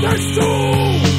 There's two.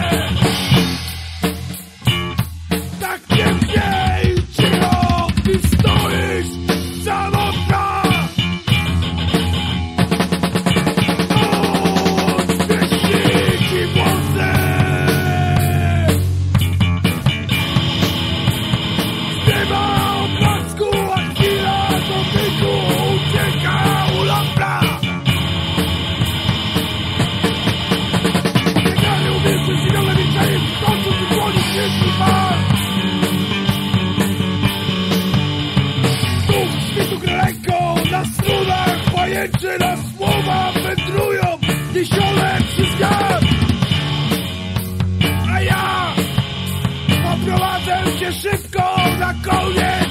Thank you. słowa wędrują tysiące przez. A ja poprowadzę cię szybko na koniec.